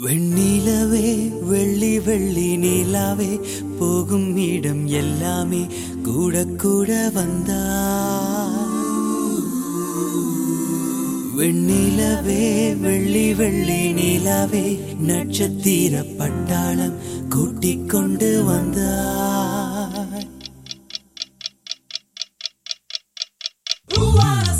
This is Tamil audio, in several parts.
வெண்ணிலவே வெள்ளி வெள்ளி நிலாவே போகும் இடம் எல்லாமே கூட கூட வந்தா. வெண்ணிலவே வெள்ளி வெள்ளி நிலாவே நட்சத்திர பட்டாளம் கூட்டிக் கொண்டு வந்தா. Ooh,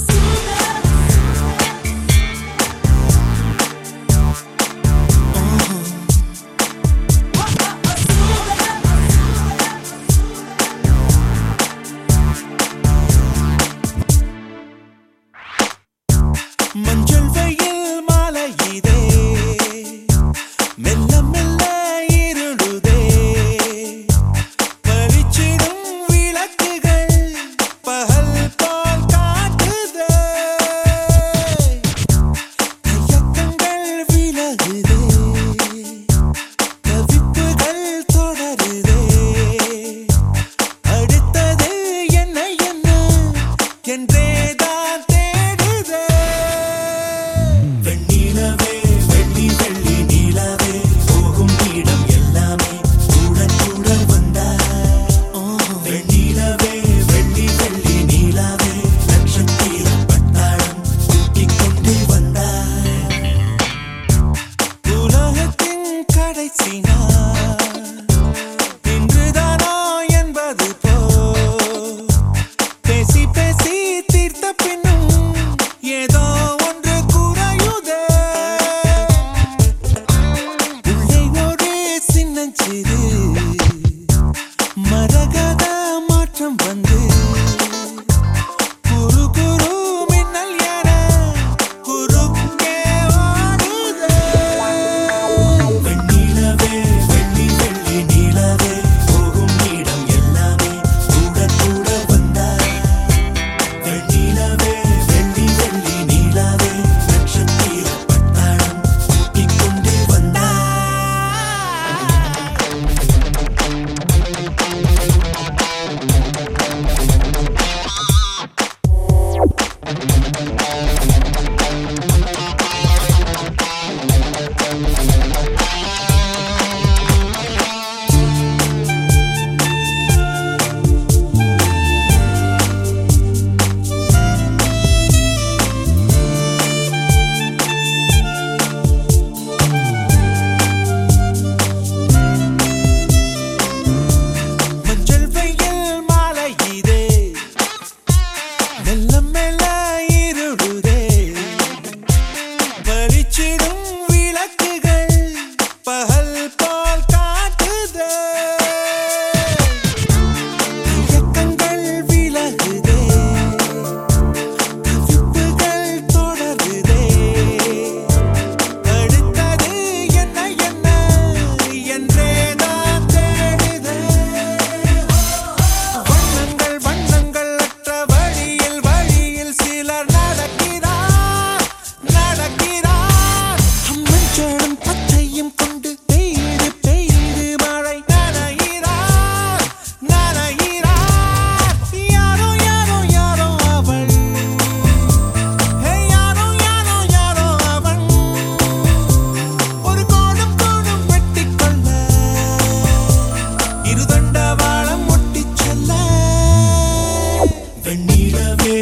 te dou வெண்ணிலவே